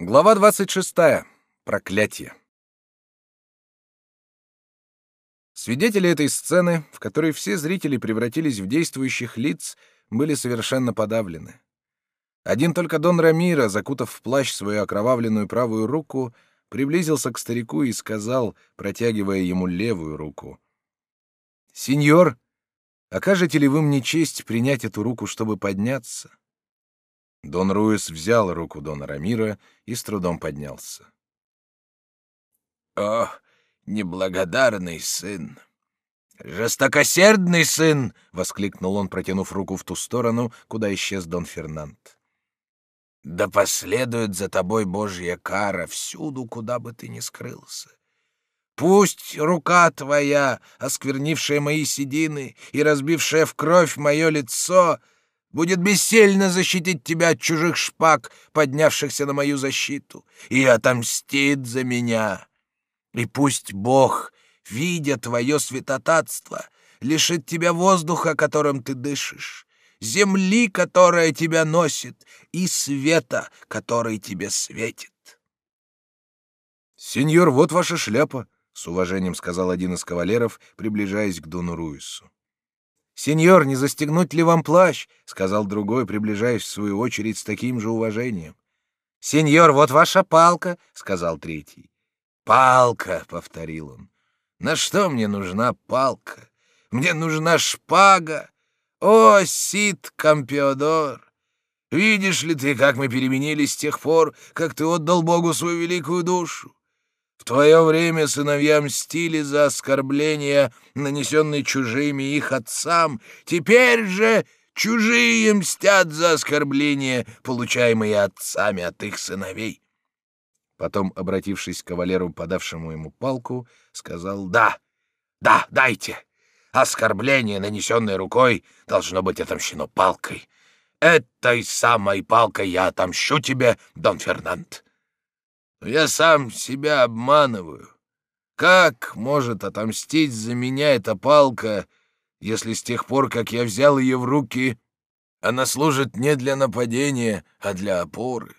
Глава 26. Проклятие. Свидетели этой сцены, в которой все зрители превратились в действующих лиц, были совершенно подавлены. Один только Дон Рамира, закутав в плащ свою окровавленную правую руку, приблизился к старику и сказал, протягивая ему левую руку, «Сеньор, окажете ли вы мне честь принять эту руку, чтобы подняться?» Дон Руис взял руку Дона Рамира и с трудом поднялся. «О, неблагодарный сын! Жестокосердный сын!» — воскликнул он, протянув руку в ту сторону, куда исчез Дон Фернанд. «Да последует за тобой Божья кара всюду, куда бы ты ни скрылся. Пусть рука твоя, осквернившая мои седины и разбившая в кровь мое лицо, — будет бессильно защитить тебя от чужих шпаг, поднявшихся на мою защиту, и отомстит за меня. И пусть Бог, видя твое святотатство, лишит тебя воздуха, которым ты дышишь, земли, которая тебя носит, и света, который тебе светит. «Сеньор, вот ваша шляпа», — с уважением сказал один из кавалеров, приближаясь к Дону Руису. «Сеньор, не застегнуть ли вам плащ?» — сказал другой, приближаясь в свою очередь с таким же уважением. «Сеньор, вот ваша палка», — сказал третий. «Палка», — повторил он. «На что мне нужна палка? Мне нужна шпага. О, Сид Кампеодор! Видишь ли ты, как мы переменились с тех пор, как ты отдал Богу свою великую душу? В твое время сыновья мстили за оскорбления, нанесенные чужими их отцам. Теперь же чужие мстят за оскорбления, получаемые отцами от их сыновей. Потом, обратившись к кавалеру, подавшему ему палку, сказал «Да, да, дайте. Оскорбление, нанесенное рукой, должно быть отомщено палкой. Этой самой палкой я отомщу тебе, Дон Фернанд». Но я сам себя обманываю. Как может отомстить за меня эта палка, если с тех пор, как я взял ее в руки, она служит не для нападения, а для опоры?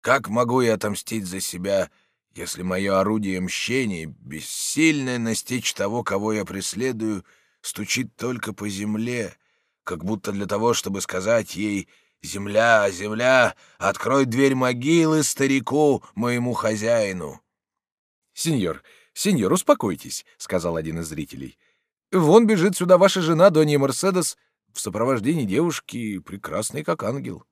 Как могу я отомстить за себя, если мое орудие мщения, бессильное настичь того, кого я преследую, стучит только по земле, как будто для того, чтобы сказать ей «Земля, земля, открой дверь могилы старику, моему хозяину!» «Сеньор, сеньор, успокойтесь», — сказал один из зрителей. «Вон бежит сюда ваша жена, Донья Мерседес, в сопровождении девушки, прекрасной как ангел».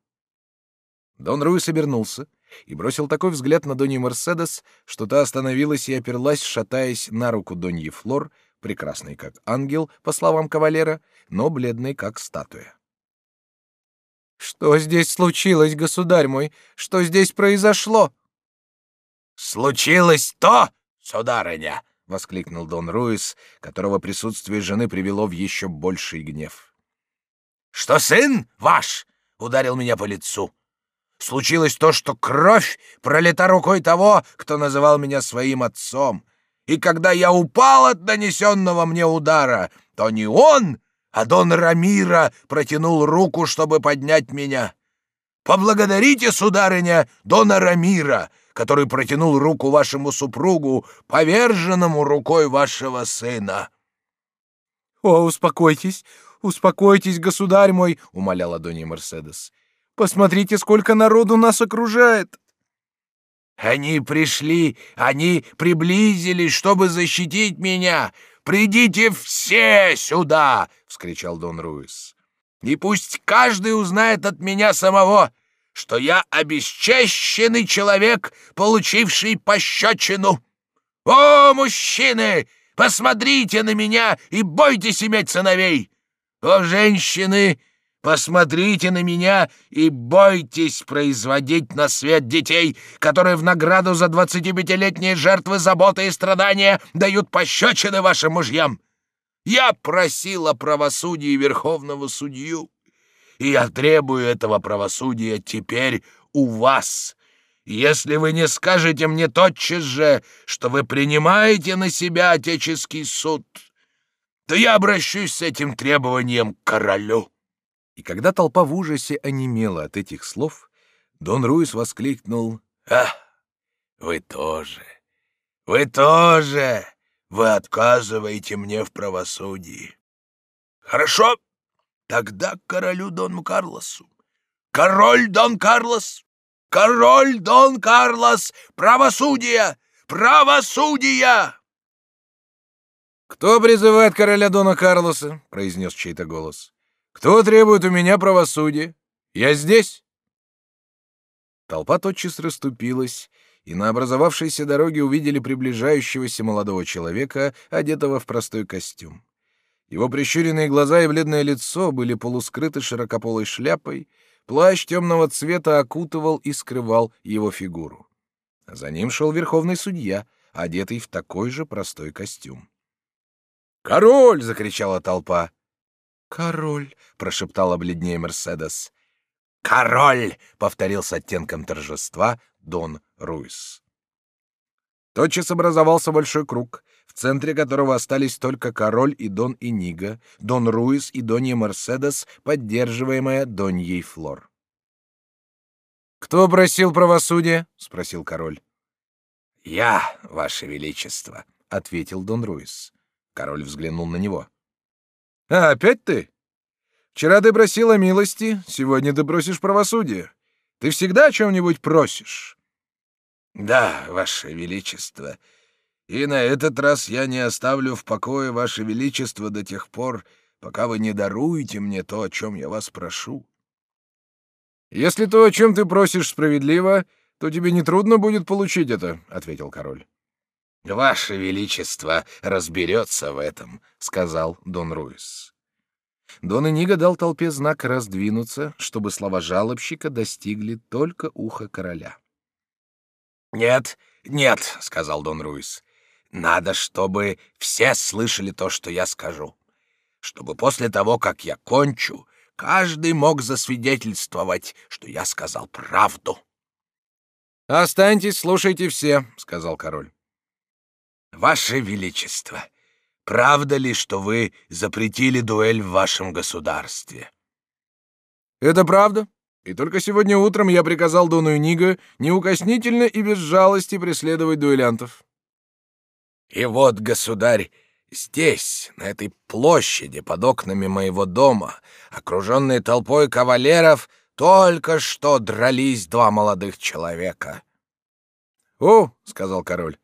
Дон Руис обернулся и бросил такой взгляд на Донью Мерседес, что та остановилась и оперлась, шатаясь на руку Доньи Флор, прекрасной как ангел, по словам кавалера, но бледной как статуя. «Что здесь случилось, государь мой? Что здесь произошло?» «Случилось то, сударыня!» — воскликнул Дон Руис, которого присутствие жены привело в еще больший гнев. «Что сын ваш ударил меня по лицу. Случилось то, что кровь пролита рукой того, кто называл меня своим отцом. И когда я упал от нанесенного мне удара, то не он, а Дон Рамира протянул руку, чтобы поднять меня. Поблагодарите, сударыня, Дона Рамира, который протянул руку вашему супругу, поверженному рукой вашего сына. — О, успокойтесь, успокойтесь, государь мой, — умоляла Донья Мерседес. — Посмотрите, сколько народу нас окружает. Они пришли, они приблизились, чтобы защитить меня, Придите все сюда!» — вскричал Дон Руис. «И пусть каждый узнает от меня самого, что я обесчещенный человек, получивший пощечину. О, мужчины, посмотрите на меня и бойтесь иметь сыновей! О, женщины, Посмотрите на меня и бойтесь производить на свет детей, которые в награду за двадцатипятилетние жертвы заботы и страдания дают пощечины вашим мужьям. Я просил о правосудии Верховного Судью, и я требую этого правосудия теперь у вас. Если вы не скажете мне тотчас же, что вы принимаете на себя Отеческий суд, то я обращусь с этим требованием к королю». И когда толпа в ужасе онемела от этих слов, Дон Руис воскликнул А, вы тоже, вы тоже, вы отказываете мне в правосудии. Хорошо, тогда королю Дон Карлосу. Король Дон Карлос, король Дон Карлос, правосудие, правосудие! «Кто призывает короля Дона Карлоса?» — произнес чей-то голос. «Кто требует у меня правосудия? Я здесь!» Толпа тотчас расступилась, и на образовавшейся дороге увидели приближающегося молодого человека, одетого в простой костюм. Его прищуренные глаза и бледное лицо были полускрыты широкополой шляпой, плащ темного цвета окутывал и скрывал его фигуру. За ним шел верховный судья, одетый в такой же простой костюм. «Король!» — закричала толпа. «Король!» — прошептала бледнее Мерседес. «Король!» — повторил с оттенком торжества Дон Руис. Тотчас образовался большой круг, в центре которого остались только король и Дон Иниго, Дон Руис и Донья Мерседес, поддерживаемая Доньей Флор. «Кто просил правосудия?» — спросил король. «Я, ваше величество», — ответил Дон Руис. Король взглянул на него. «А, опять ты? Вчера ты просил о милости, сегодня ты просишь правосудия. Ты всегда о чем-нибудь просишь?» «Да, ваше величество. И на этот раз я не оставлю в покое ваше величество до тех пор, пока вы не даруете мне то, о чем я вас прошу». «Если то, о чем ты просишь, справедливо, то тебе нетрудно будет получить это», — ответил король. «Ваше Величество разберется в этом», — сказал Дон Руис. Дон Иниго дал толпе знак раздвинуться, чтобы слова жалобщика достигли только уха короля. «Нет, нет», — сказал Дон Руис, — «надо, чтобы все слышали то, что я скажу. Чтобы после того, как я кончу, каждый мог засвидетельствовать, что я сказал правду». «Останьтесь, слушайте все», — сказал король. «Ваше Величество, правда ли, что вы запретили дуэль в вашем государстве?» «Это правда. И только сегодня утром я приказал Дону Ниго неукоснительно и без жалости преследовать дуэлянтов». «И вот, государь, здесь, на этой площади под окнами моего дома, окруженные толпой кавалеров, только что дрались два молодых человека». «О», — сказал король,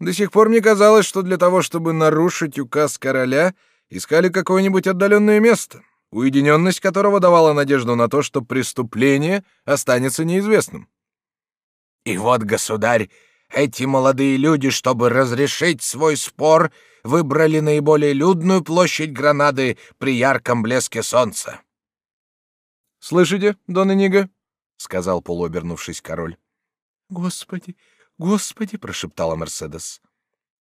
до сих пор мне казалось, что для того, чтобы нарушить указ короля, искали какое-нибудь отдаленное место, уединенность которого давала надежду на то, что преступление останется неизвестным. И вот, государь, эти молодые люди, чтобы разрешить свой спор, выбрали наиболее людную площадь Гранады при ярком блеске солнца. «Слышите, Дон Иниго?» — сказал, полуобернувшись король. «Господи, «Господи!» — прошептала Мерседес.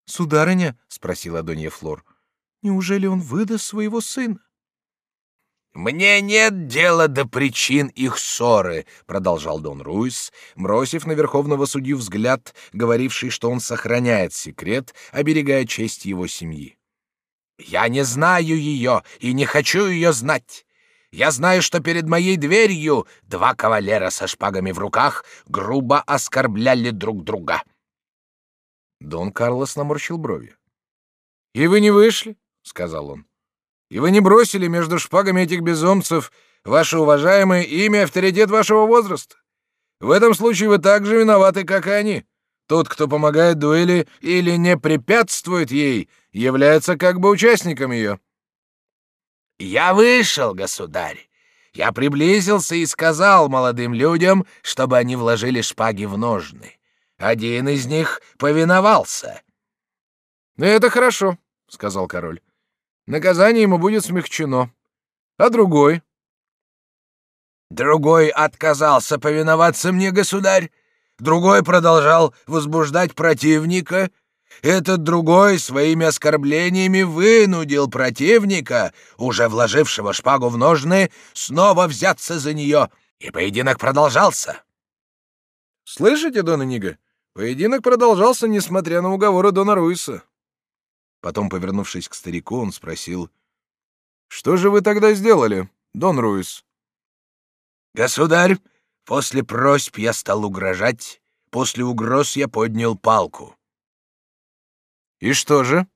«Сударыня?» — спросила Донья Флор. «Неужели он выдаст своего сына?» «Мне нет дела до причин их ссоры», — продолжал Дон Руис, бросив на верховного судью взгляд, говоривший, что он сохраняет секрет, оберегая честь его семьи. «Я не знаю ее и не хочу ее знать. Я знаю, что перед моей дверью два кавалера со шпагами в руках грубо оскорбляли друг друга. Дон Карлос наморщил брови. «И вы не вышли?» — сказал он. «И вы не бросили между шпагами этих безумцев ваше уважаемое имя и авторитет вашего возраста? В этом случае вы так же виноваты, как и они. Тот, кто помогает дуэли или не препятствует ей, является как бы участником ее». «Я вышел, государь. Я приблизился и сказал молодым людям, чтобы они вложили шпаги в ножны. Один из них повиновался». «Это хорошо», — сказал король. «Наказание ему будет смягчено. А другой?» «Другой отказался повиноваться мне, государь. Другой продолжал возбуждать противника, этот другой своими оскорблениями вынудил противника, уже вложившего шпагу в ножны, снова взяться за нее, и поединок продолжался. «Слышите, Дона Нига? Поединок продолжался, несмотря на уговоры Дона Руиса». Потом, повернувшись к старику, он спросил, «Что же вы тогда сделали, Дон Руис?» «Государь, после просьб я стал угрожать, после угроз я поднял палку. И что же?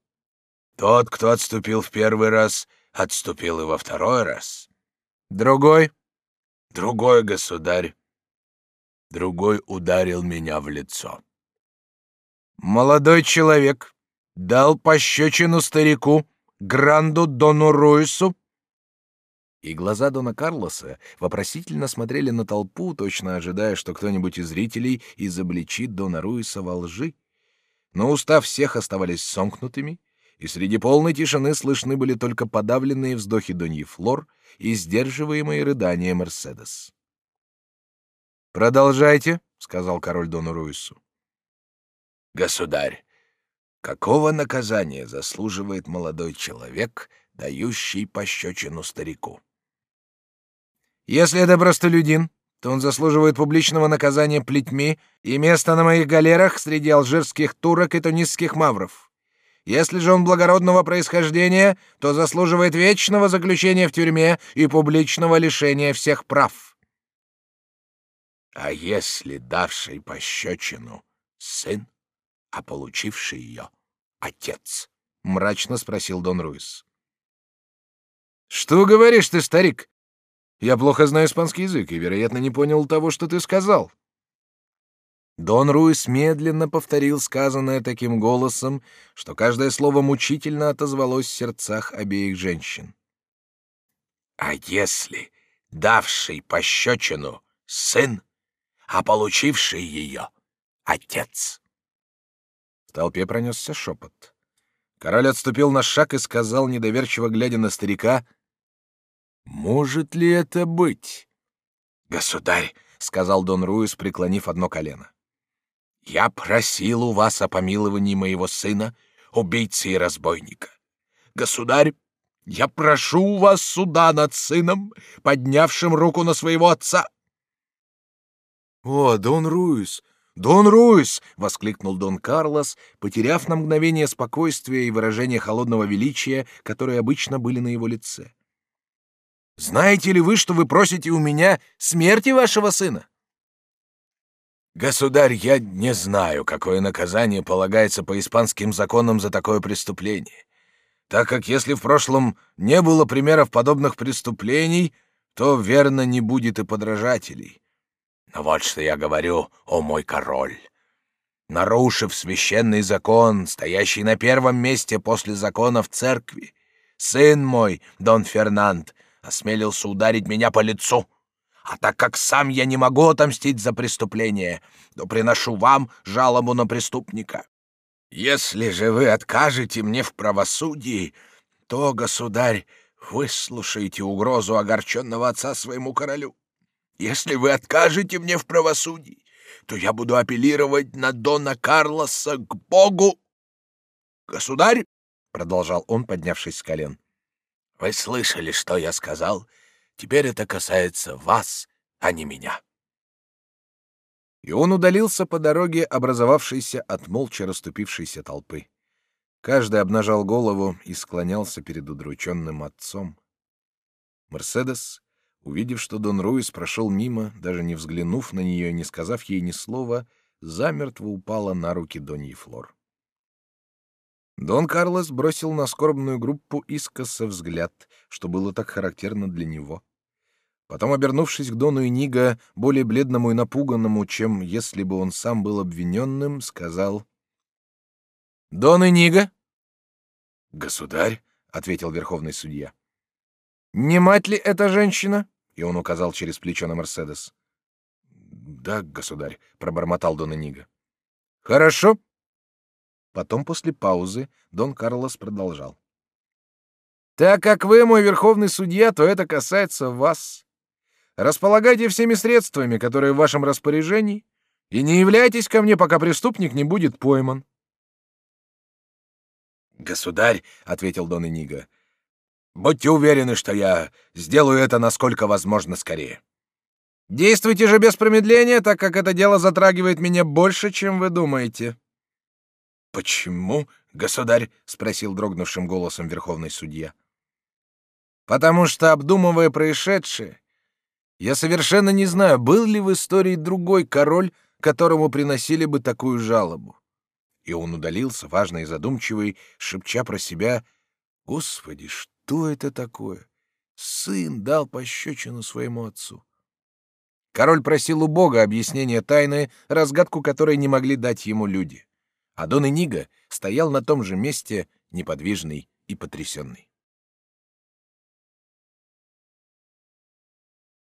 Тот, кто отступил в первый раз, отступил и во второй раз. Другой? Другой государь. Другой ударил меня в лицо. Молодой человек дал пощечину старику, Гранду Дону Руису, и глаза Дона Карлоса вопросительно смотрели на толпу, точно ожидая, что кто-нибудь из зрителей изобличит Дона Руиса во лжи. Но уста всех оставались сомкнутыми, и среди полной тишины слышны были только подавленные вздохи Доньи Флор и сдерживаемые рыдания Мерседес. «Продолжайте», — сказал король Дону Руису. «Государь, какого наказания заслуживает молодой человек, дающий пощечину старику?» Если это простолюдин, то он заслуживает публичного наказания плетьми и места на моих галерах среди алжирских турок и тунисских мавров. Если же он благородного происхождения, то заслуживает вечного заключения в тюрьме и публичного лишения всех прав. А если давший пощечину сын, а получивший ее отец? — мрачно спросил Дон Руис. — Что говоришь ты, старик? Я плохо знаю испанский язык и, вероятно, не понял того, что ты сказал». Дон Руис медленно повторил сказанное таким голосом, что каждое слово мучительно отозвалось в сердцах обеих женщин. «А если давший пощечину сын, а получивший ее отец?» В толпе пронесся шепот. Король отступил на шаг и сказал, недоверчиво глядя на старика, может ли это быть? Государь, сказал Дон Руис, преклонив одно колено. Я просил у вас о помиловании моего сына, убийцы и разбойника. Государь, я прошу у вас суда над сыном, поднявшим руку на своего отца. О, Дон Руис, Дон Руис! воскликнул Дон Карлос, потеряв на мгновение спокойствие и выражение холодного величия, которые обычно были на его лице. Знаете ли вы, что вы просите у меня смерти вашего сына? Государь, я не знаю, какое наказание полагается по испанским законам за такое преступление, так как если в прошлом не было примеров подобных преступлений, то верно не будет и подражателей. Но вот что я говорю, о мой король. Нарушив священный закон, стоящий на первом месте после закона в церкви, сын мой, Дон Фернанд, осмелился ударить меня по лицу. А так как сам я не могу отомстить за преступление, то приношу вам жалобу на преступника. Если же вы откажете мне в правосудии, то, государь, выслушайте угрозу огорченного отца своему королю. Если вы откажете мне в правосудии, то я буду апеллировать на Дона Карлоса к Богу. Государь, — продолжал он, поднявшись с колен, вы слышали, что я сказал? Теперь это касается вас, а не меня. И он удалился по дороге, образовавшейся от молча расступившейся толпы. Каждый обнажал голову и склонялся перед удрученным отцом. Мерседес, увидев, что Дон Руис прошел мимо, даже не взглянув на нее и не сказав ей ни слова, замертво упала на руки Доньи Флор. Дон Карлос бросил на скорбную группу искоса взгляд, что было так характерно для него. Потом, обернувшись к Дону Иниго, более бледному и напуганному, чем если бы он сам был обвиненным, сказал «Дон Иниго?» «Государь», — ответил верховный судья. «Не мать ли эта женщина?» — и он указал через плечо на Мерседес. «Да, государь», — пробормотал Дон Иниго. «Хорошо», Потом, после паузы, Дон Карлос продолжал. «Так как вы мой верховный судья, то это касается вас. Располагайте всеми средствами, которые в вашем распоряжении, и не являйтесь ко мне, пока преступник не будет пойман». «Государь», — ответил Дон Иниго, — «будьте уверены, что я сделаю это насколько возможно скорее». «Действуйте же без промедления, так как это дело затрагивает меня больше, чем вы думаете». «Почему, государь?» — спросил дрогнувшим голосом верховный судья. «Потому что, обдумывая происшедшее, я совершенно не знаю, был ли в истории другой король, которому приносили бы такую жалобу. И он удалился, важный и задумчивый, шепча про себя «Господи, что это такое? Сын дал пощечину своему отцу». Король просил у Бога объяснения тайны, разгадку которой не могли дать ему люди. А Дон Иниго стоял на том же месте, неподвижный и потрясенный.